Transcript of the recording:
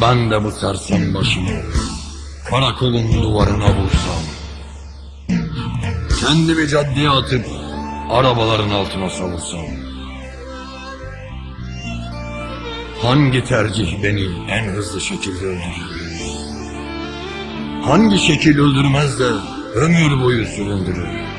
Ben de bu sersem başımı karakolun duvarına vursam. Kendimi caddeye atıp arabaların altına savursam. Hangi tercih beni en hızlı şekilde öldürür? Hangi şekil öldürmez de ömür boyu süründürür?